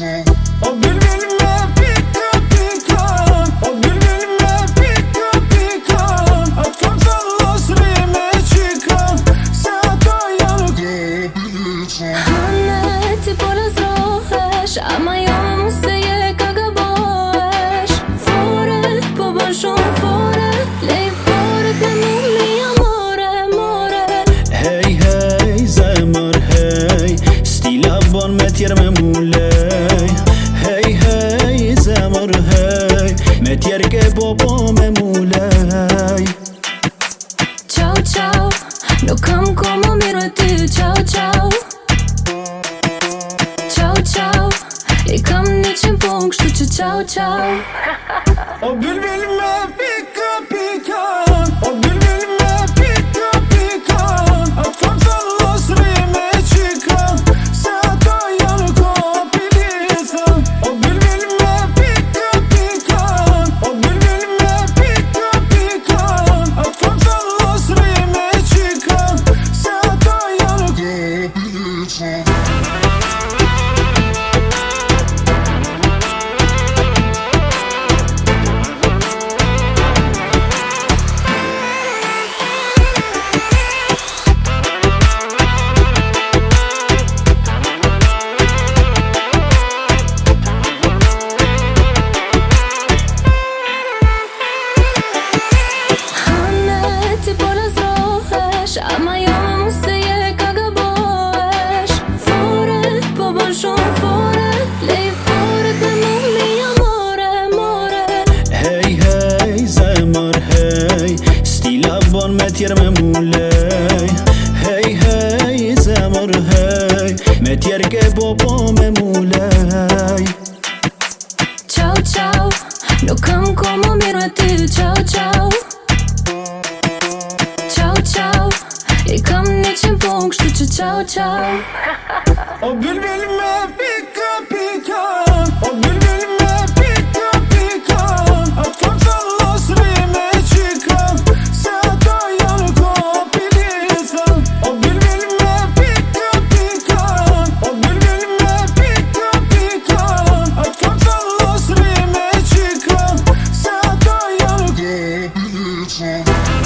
Nation. tjerë ke bo po me mulej Qau qau, nuk kam ko më mirë e ty Qau qau Qau qau, i kam një qimpon kështu që qau qau O bëll bëll me pi bën shumë fore Lej fore të mundi ja more, more Hej, hej, zemër, hej Stila bën me tjerë me mulej Hej, hej, zemër, hej Me tjerë ke bo po me mulej Ciao, ciao Nuk kam ko më mirë me ty, ciao, ciao Senin için punk suçu çav çav O bülbülme pika pika O bülbülme pika pika Aklımdan los rime çıkan Seda yanı kopilisa O bülbülme pika pika O bülbülme pika pika Aklımdan los rime çıkan Seda yanı kopilisa